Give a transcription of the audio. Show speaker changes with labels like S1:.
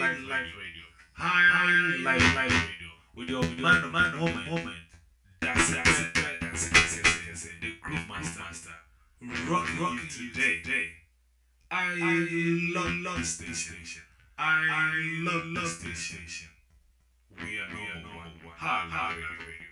S1: High radio. With your man man oh, moment moment. Oh, that's it. That's. That's. That's. That's. The groove master master. Rock rock today. Today. I love love station. I love love station. We are number one. High life radio.